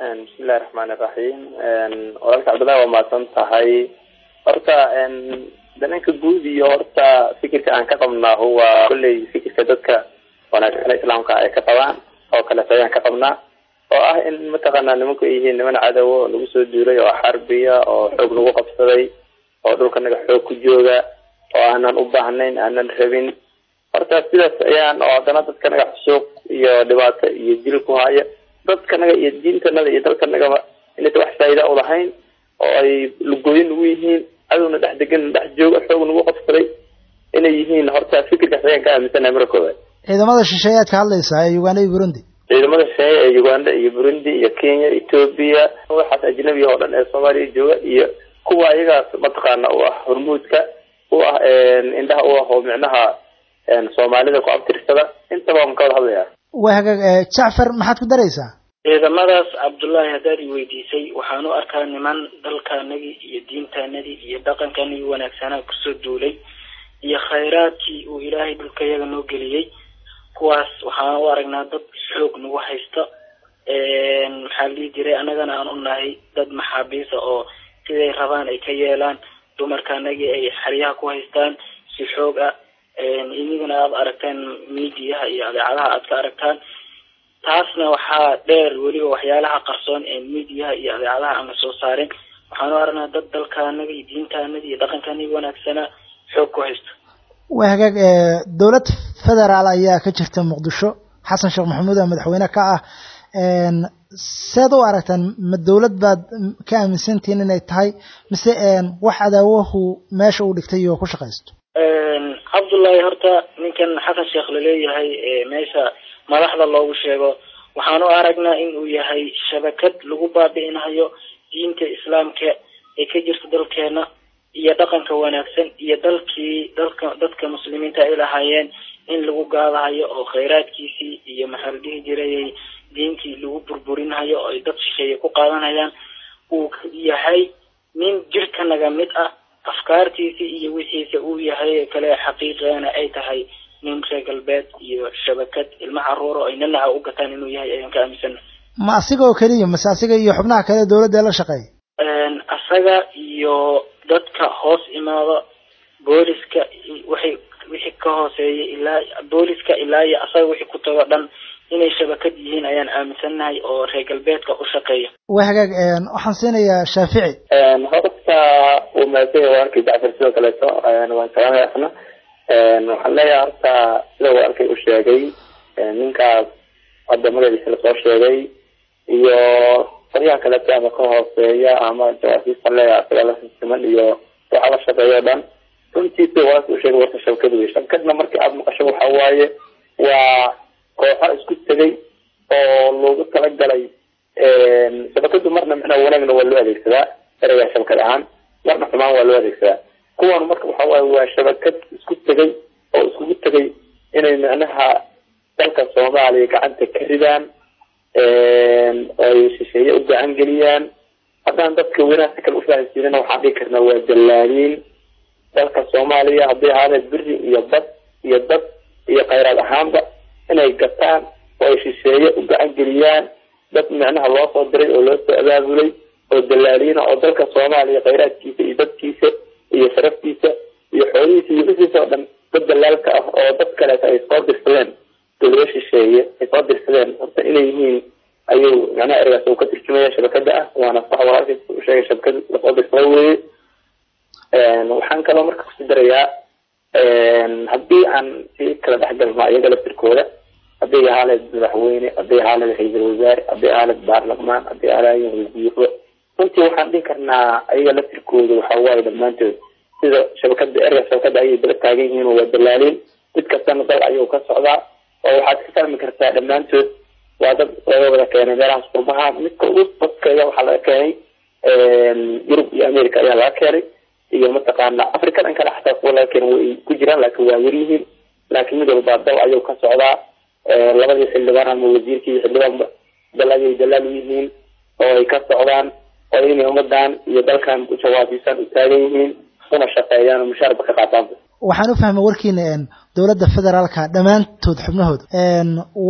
bismillahi raxmaani iraxiim walaalka cabdullahi waa mahadsan tahay. Horta dananka guud iyo horta fikirka aan ka qabnaa huwa kolley fikirka dadka wanaagsan islaamka ay ka qabaan oo kaleeto ayaan ka qabnaa oo ah in mataqaanaa nimanku ay yihiin niman cadowo oo lagu soo duulay oo xarbiya oo xoog lagu qabsaday oo dhulkanaga xoog ku jooga oo aanan u baahnayn aanan rabin. Horta sidaas ayaan oo haddana dadkanaga xusuuq iyo dhibaato iyo dil ku haya dadkanaga iyo diintanada iyo dalkanagaba inaysa wax faa'iida u lahayn oo ay lugooyin nagu yihiin cadowna dhex degan dhex jooga xoog nagu qabsaday inay yihiin horta fikirkaas ayaan ka aaminsanahay marka koowaad ciidamada shisheeyaad ka hadlaysaa ee uganda iyo burundi? Ciidamada shisheeye ee uganda iyo burundi iyo kenya ethoobia waxaas ajnabiga oo dhan ee soomaaliya jooga iyo kuwa ayagaas mataqaana u ah hormuudka u ah indhaha u ah oo micnaha soomaalida ku abtirsada. Intaba waan ka wada hadlayaa jacfar maxaad ku daraysaa ciidamadaas cabdullaahi haddaad i weydiisay waxaan u arkaa niman dalkaanagii iyo diintaanadii iyo dhaqankanagii wanaagsanaa ku soo duulay iyo khayraadkii uu ilaahay dhulkayaga noo geliyey. Kuwaas waxaan u aragnaa dad xoog nagu haysta maxaa la dhihi jiray annagana aan u nahay dad maxaabiisa oo siday rabaan ay ka yeelaan dumarkaanagii ay xeryaha ku haystaan si xoog ah inigana aada aragtaan miidiyaha iyo adeecadaha aad ka aragtaan. Taasna waxaa dheer weliba waxyaalaha qarsoon ee miidiyaha iyo adeecadaha aan la soo saarin. Waxaan u aragnaa dad dalkaanaga iyo diintaanaga iyo dhaqankaanaga wanaagsanaa xoog ku haysto. Waa hagaag dowlad federaal ayaa ka jirta muqdisho. Xasan sheekh maxamuud oo madaxweyne ka ah. Seed u aragtaan ma dowlad baad ka aaminsantihiin inay tahay? Mise wax adaawahu meesha uu dhigtay iyo ku shaqaysto cabdullaahi horta ninkan xasan sheekh la leeyahay meesha madaxda loogu sheego waxaan u aragnaa in uu yahay shabakad lagu baabi'inayo diinta islaamka ee ka jirta dalkeena iyo dhaqanka wanaagsan iyo dalkii dalka dadka muslimiinta ay lahaayeen in lagu gaadahayo oo khayraadkiisii iyo maxaa dhihi jiray diintii lagu burburinayo oo ay dad shisheeye ku qaadanayaan. Uu yahay nin jirka naga mid ah afkaartiisii iyo wixiisa uu yahay kale xaqiiqeena ay tahay nin reer galbeed iyo shabakad. Ilmo carruur oo ay nanaha u gataan inuu yahay ayaan ka aaminsana ma asiga oo keliya mase asiga iyo xubnaha kale dowladda la shaqeeya asaga iyo dadka hoos imaada booliska waxay wixii ka hooseeya ilaa booliska ilaa iyo asaga wixii ku tago dhan inay shabakad yihiin ayaan aaminsannahay oo reer galbeedka u shaqeeya. Waa hagaag waxaan siinayaa shaafici. Horta uu maasanya walaalkii jacfar sidoo kaleeto waan salaamaya asna waxaan leeyahay horta sida walaalkay u sheegay. Ninkaas hadda magaciisa la soo sheegay. Iyo qoryaha kaleeto ama ka hooseeya ama jawaasiista leeyahay asaga la siman iyo waxa la shaqeeyo o dhan. Runtii sida walaalka u sheegay warta shabakad wey shabakadna markii aada maqasho waxa waaye waa kooxo isku tegay oo loogu talagalay shabakadu marna micnaha wanaagna waa loo adeegsadaa ereyga shabakad ahaan marna xumaan waa loo adeegsadaa. Kuwan marka waxa waaye waa shabakad isku tegay oo iskugu tegay inay micnaha dalka soomaaliya gacanta ka ridaan ay shisheeye u gacan geliyaan. Haddaan dadka wanaagsa kale ufahansiinana waxaan dhigi karnaa waa dallaaliin dalka soomaaliya hadday ahaadeen beri iyo bad iyo dad iyo khayraad ahaanba inay gataan oo ay shisheeye u gacan geliyaan dad micnaha loo soo diray oo loo soo abaabulay oo dallaaliina oo dalka soomaaliya khayraadkiisa iyo dadkiisa iyo sharaftiisa iyo xoolihiisa iyo wixiisa oo dhan dad dalaalka ah oo dad kaleeta ay soo dirsadeen dowlado shisheeye ay soo dirsadeen horta inay yihiin ayuu macnaha ereygaas uu ka turjumaya shabakada ah waana sax walaalkiis u sheegay shabakad la soo dirsada weye waxaan kaloo marka ku sii darayaa haddii aan si kala dhexgalno iyaga laftirkooda hadday ahaaleed madaxweyne hadday ahaaleed wasaare hadday ahaaleed baarlamaan hadday ahaaleed wasiiro runtii waxaan dhihi karnaa ayaga laftirkooda waxa waaye dhammaantood. Sida shabakada erga shabakada ayay dala taagan yihiin oo waa dalaaliin mid kastana dal ayuu ka socdaa oo waxaad ka fahmi kartaa dhammaantood. Waa dad laga wada keenay meelahaas qurbaha midka ugu dadkeeda waxaa laga keenay yurub iyo america ayaa laga keenay iyo mataqaana africa dhan kale xataa kuwa laga keenay way ku jiraan laakiin waa yaryihiin laakiin mid walba dal ayuu ka socdaa. Labadii xildhibaan ama wasiirkii iyo xildhibaanba dal ayay dalaal u yihiin oo ay ka socdaan oo inay ummadan iyo dalkan ku jawaabisaan u taagan yihiin una shaqeeyaan oo mushaarba ka qaataanba waxaan u fahmay warkiina dowladda federaalka dhammaantood xubnahooda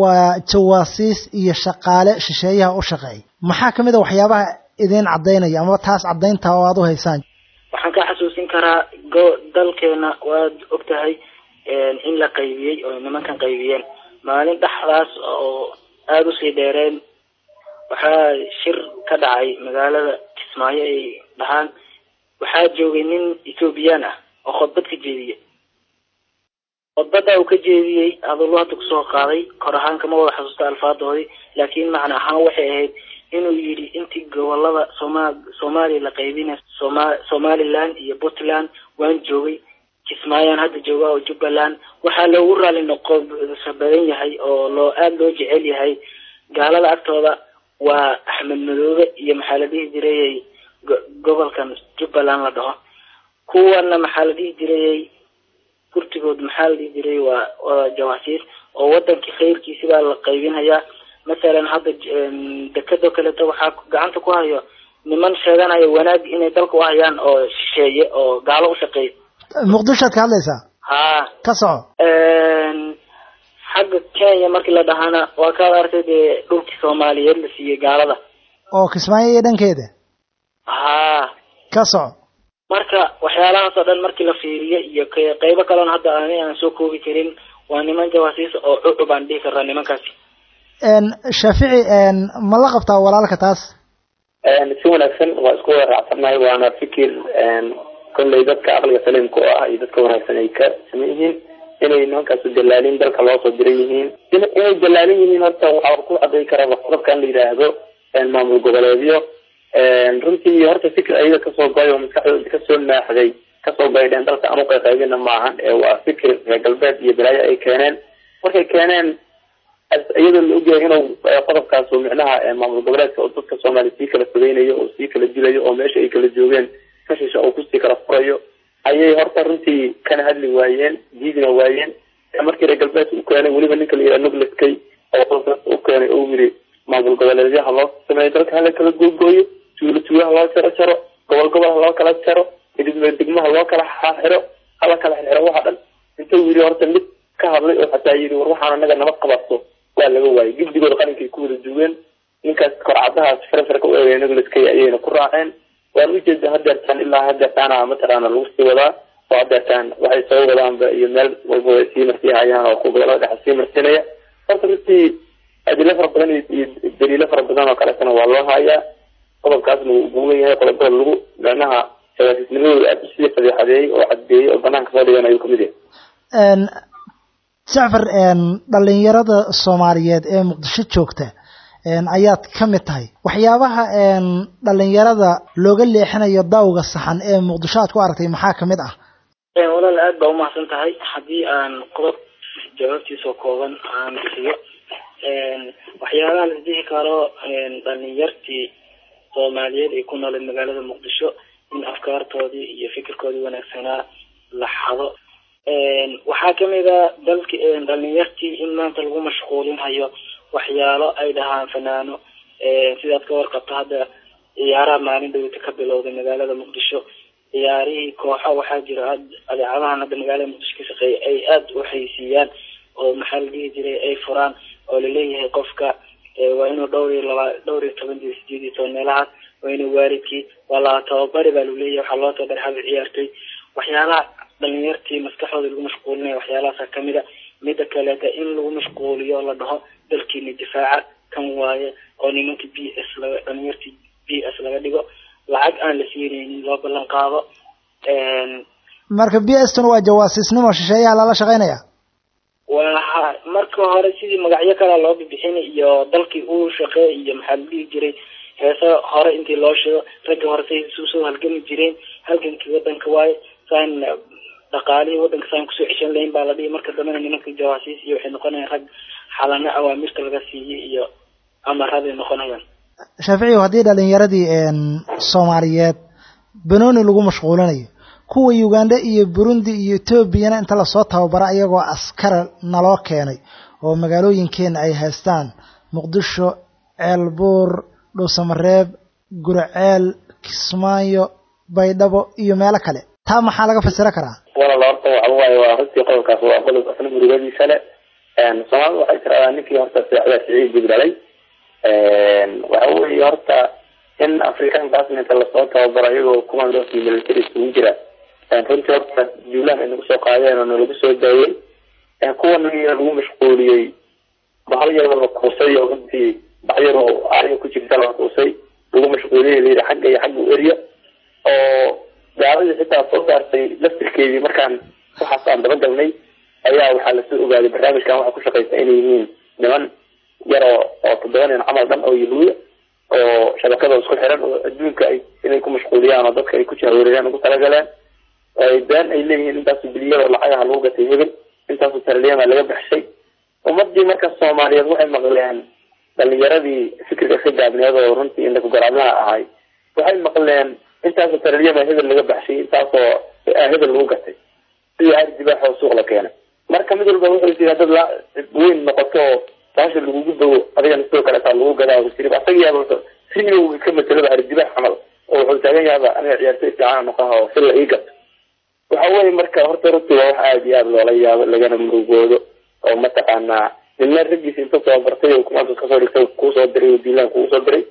waa jawaasiis iyo shaqaale shisheeyaha u shaqeeya maxaa ka mid a waxyaabaha idin caddaynaya amaba taas caddaynta oo aada u haysaan? Waxaan ka xasuusin karaa go dalkeena waad og tahay in la qaybiyey oo nimankan qaybiyeen. Maalin dhexdaas oo aada u sii dheereen waxaa shir ka dhacay magaalada kismaayo ay dhahaan waxaa joogay nin ethoobiyan ah oo khudbad ka jeediyey khudbada uu ka jeediyey hadallu hadda ku soo qaaday kor ahaan kama wada xasuusta alfaadoodii laakiin macna ahaan waxay ahayd inuu yidhi intii gobollada soomaaliya la qaybinay soma somaliland iyo puntland waan joogay. Kismaayaan hadda jooga oo jubbaland. Waxaa loogu raali noqosa badan yahay oo loo aada loo jecel yahay gaalada agtooda waa axmed madoobe iyo maxaa la dhihi jirayy gobolkan jubbaland la dhaho. Kuwana maxaa la dhihi jirayy kurtigood maxaa la dhihi jiray waa waa jawaasiir oo wadankii khayrkiisi baa la qaybinayaa. Masalan hadda dekado kaleeto waxaa gacanta ku hayo niman sheeganaya wanaag inay dalka u hayaan oo shisheeye oo gaalo u shaqeeya muqdishoad ka hadlaysaa? Ha ka soco xagga kenya markii la dhahana waa kaad artay dee dhulkii soomaaliyeed la siiyey gaalada. Oo kismaayo iyo dhankeeda? Ha ka soco marka waxyaalahaas oo dhan markii la fiiriyo iyo qeybo kaleon hadda ani aan soo koobi karin waa niman jawaasiis oo cucub aan dhihi karaa nimankaasi. Shaafici ma la qabtaa walaalka taas? Si wanaagsan waa isku raacsannahay waana fikir kolley dadka aqliga saliimka oo ah iyo dadka wanaagsan ay ka saman yihiin inay nimankaasu jalaalin dalka loo soo diran yihiin. Inay jalaalin yihiin horta waxaa ku caday karaa qodobkan la yidhaahdo maamul goboleedyo. Runtii horta fikir ayaga ka soo goy oo maskaxdooda ka soo naaxday ka soo baydheen dalka aan uqayqaybina maahan ee waa fikir reer galbeed iyo balaayo ay keeneen. Markay keeneen iyadoo la ogyahay inuu qodobkaas micnaha maamul goboleedka oo dadka soomaaliya sii kala fogeynayo oo sii kala dilayo oo meesha ay kala joogeen kashisha oo ku sii kala furayo ayay horta runtii kana hadli waayeen diidina waayeen. Markii reer galbeedka u keenay weliba ninka la yidhaha nugleskay oo u keenay oo yiri maamul goboleedyaha loo sameeyo dalka hala kala googooyo tuulo tuulaha loo jaro jaro gobol gobol ha loo kala jaro degmo degmaha loo kala xiro hala kala xirxiro waxa dhan. Intuu yiri horta mid ka hadlay oo xataa yiri war waxaan anaga nabad qabato waa laga waayay. Gibdigooda qalinkay ku wada duween ninkaas korcadahaas farfarka u eegay nugleskay ayayna ku raaceen. Waan ujeeda hadeertaan ilaa hadeertaana mataqaana lagu sii wadaa oo hadeertaan waxay soo wadaanba iyo meel walba way sii marsiihayaan oo ku gobollada dhexe sii marsinaya. Horta runtii adilo fara badan iyo daliilo fara badan oo kaleetana waa loo hayaa qodobkaasna wuu uguwan yahay qodobada lagu micnaha jawaasiisnimadooda aada u sii fadeexadeeyey oo caddeeyey oo banaanka soo dhigan ayuu ka mid yahay. Jacfar dhalinyarada soomaaliyeed ee muqdisho joogta ayaad ka mid tahay. Waxyaabaha dhalinyarada looga leexinayo daawga saxan ee muqdisho aad ku aragtay maxaa ka mid ah? Walaal aad baa umahadsan tahay haddii aan qodob jawaabtiisoo kooban aan bixiyo waxyaabaha la dhihi karo dhalinyartii soomaaliyeed ay ku nooleed magaalada muqdisho in afkaartoodii iyo fikirkoodii wanaagsanaa la xado. Waxaa ka mid a dalki dhalinyartii in maanta lagu mashquulinhayo waxyaalo ay dhahaan fanaano sidaad ka warqabto hadda ciyaaraha maalin dhawita ka bilowday magaalada muqdisho. Ciyaarihii kooxo waxaa jira adeecadahan hadda magaalada muqdisho ka shaqeeya ay aada u xaysiiyaan oo maxaa la dhihi jiray ay furaan oo la leeyahay qofka waa inuu dhowr iyo laba dhowr iyo toban iyo sideed iyo toban meelahaas waa inuu waalidkii waa la tababari baa la leeyahay waxaa loo tababari hal ciyaartoy waxyaalaha dhalinyartii maskaxdooda lagu mashquulinaya waxyaalahaasa ka mid a mida kaleeta in lagu mashquuliyo la dhaho dalkiina difaaca kan waaye oo nimanka b s laga dhalinyartii b s laga dhigo lacag aan la siinaynin loo ballan qaado marka b s tuna waa jawaasiisnimo shisheeyaha lala shaqeynaya waa marka hore sidii magacyo kalea loo bibixin iyo dalkii uu shaqeey iyo maxaa la dhihi jiray heesa hore intii loo shido ragga hore say susoo halgami jireen halgankii wadanka waaye saan dhaqaalihii wadanka saan ku soo ceshan lahayn baa la dhihi. Marka dambena nimanka jawaasiis iyo waxay noqonayaan rag xalano awaamirta laga siiyey iyo amaraday noqonayaan. Shaaficiyow haddii dhalinyaradii soomaaliyeed banooni lagu mashquulinayo kuwa uganda iyo burundi iyo etoobiyana inta la soo tababara iyagoo askara naloo keenay oo magaalooyinkeena ay haystaan. Muqdisho ceelbuur dhuusamareeb gurceel kismaayo baydhabo iyo meelo kale. Taa maxaa laga fasiro karaa walaal horta waxa waaye waa runtii qodobkaas waa qodob asna murugadiisa le soomaalida waxay tiradaa ninkii horta seexda siciid dib dhalay. Waxa weeye horta in afrikaankaas inta la soo tababaro iyagoo commandosi military isugu jira. Runtii horta juulaan ay nagu soo qaadeen oo nalagu soo daayey kuwana lagu mashquuliyey bahal yaroo la kuusay oo runtii bax yaroo ku jirta la kuusay. Lagu mashquuliyey layidhi xagga iyo xagga u erya oo gaaladii xitaa soo saartay laftirkeedii markaan waxaas aan dabagalnay ayaa waxaa la soo ogaaday barnaamijkan waxaa ku shaqaysa inay yihiin niman yaroo oo toddoba nin camal dhan oo yahuuda oo shabakada isku xiran oo adduunka ay inay ku mashquuliyaan oo dadka ay ku jahwareereen ugu talagaleen been ay leeyihiin intaasu biliyadoo lacagaha lagu gatay hebel intaasu tarliyama laga baxshay. Ummadii marka soomaaliyeed waxay maqleen dhalinyaradii fikirka ka gaabneed oo runtii indhaku garaadlaha ahay waxay maqleen intaasoo tarliyama hebel laga baxshay intaasoo hebel lagu gatay. Sidii ari dibaaxoo suuq la keenay. Marka mid walba wuxuu jira dad la weyn noqoto oo baasha lagugu dago adigana sidoo kaleetaa lagu gadaa jiri asagiyaaba rio ka matelaba ari dibaax camal oo wuxuu taagan yaaba aniga ciyaartoy fiican noqaha oo sila ii gato waxa weye marka horta runtii waa wax aada iyo aada loola yaabo lagana murugoodo oo mataqaanaa nina raggiisa inta soo bartay oo kumaantus ka soo dhigtay kuusoo diray oo diilaan kugu diray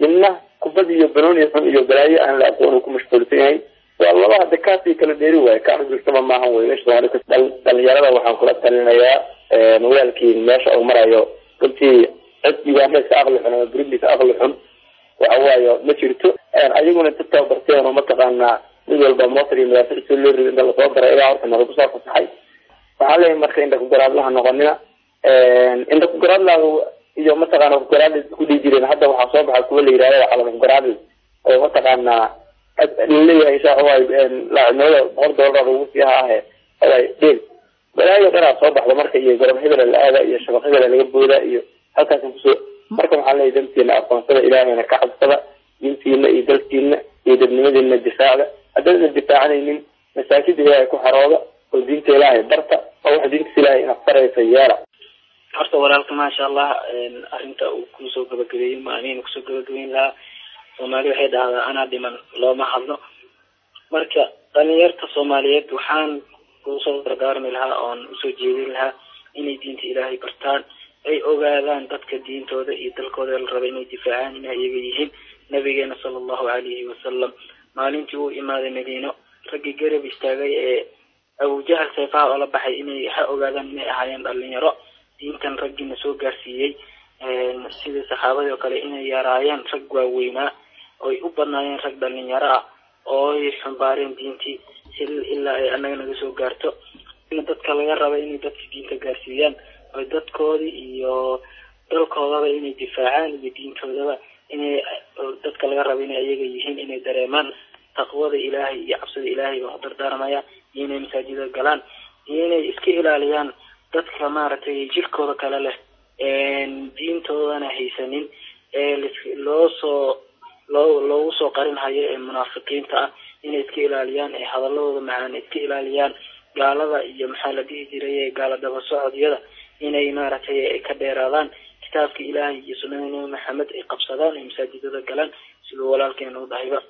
nina kubad iyo banooni xun iyo balaayo aan la aqoon ku mashquulsan yahay. Waa laba hadda kaasii kala dheeri waayo kaanu jirtaba maahan wey dhalinyarada waxaan kula talinayaa waalkii meesha uu marayo. Runtii cid ugaameedka aqli xun ama british aqli xun. Waxa waayo ma jirto. Ayaguna inta tababarteen oo mataqaanaa mid walba motor iyo madaafic soo loo rido inta la soo daray ilaa horta nalagu soo fasaxay. Waxaa leeyahay marka indha kugaraadlaha noqonina indha kugaraadlaaga iyo mataqaana kugaraadla ku dhihi jireen. Hadda waxaa soo baxa kuwa la yihahda calama kugaraadl oo mataqaanaa la leeyahay saa waay laacinimada boqol doolar ugu sii ha ahe. Waay dheel balaayo dhanaa soo baxda marka iyo gorob la aada iyo shabaq hebela laga booda iyo halkaas ku soo marka waxaa leeyahay dantiina aqoonsada ilaahayna ka cabsada diintiina iyo dalkiina iyo dadnimadiina difaacda. Haddayna difaacanaynin masaajida ilaahay ku xarooda oo diinta ilaahay barta oo wax diintas ilaahay inaad yeela horta walaalka maasha allah arrinta uu ku soo gabagabeeyey ma anina ku soo gabagabeyn lahaa. Soomaali waxay dhahdaa anaa dhiman looma hadlo. Marka dhalinyarta soomaaliyeed waxaan ku soo dardaarmi lahaa oon u soo jeedin lahaa inay diinta ilaahay bartaan ay ogaadaan dadka diintooda iyo dalkooda la raba inay difaacaan inay iyaga yihiin. Nabigeena sala allahu calayhi wasalam maalintii uu imaaday madiino. Raggii garab istaagay ee abujahal seefaha oo la baxay inay ha ogaadaan inay ahaayeen dhalinyaro diintan raggiina soo gaarsiiyey sidii saxaabadii oo kale inay yaraayeen rag waaweynaa oy u badnaayeen rag dhalinyaro ah oo ay xumbaareen diintii si ilaa ay anaga naga soo gaarto. Dadka laga raba inay dadka diinta gaarsiiyaan oy dadkoodii iyo dalkoodaba inay difaacaan iyo diintoodaba inay dadka laga raba inay iyaga yihiin inay dareemaan taqwada ilaahay iyo cabsida ilaahay baan u dardaarmaya iyo inay masaajida galaan iyo inay iska ilaaliyaan dadka maaragtay jirkooda kale leh diintoodana haysanin ee loo soo loo loogu soo qarin hayo ee munaafiqiinta ah inay iska ilaaliyaan ee hadaladooda macaan iska ilaaliyaan gaalada iyo maxaa la dhihi jiray gaala daba socodyada inay maaragtay ka dheeraadaan kitaabka ilaahay iyo sunnada nabi maxamed ay qabsadaan ay masaajidada galaan siduu walaalkeena u dhahayba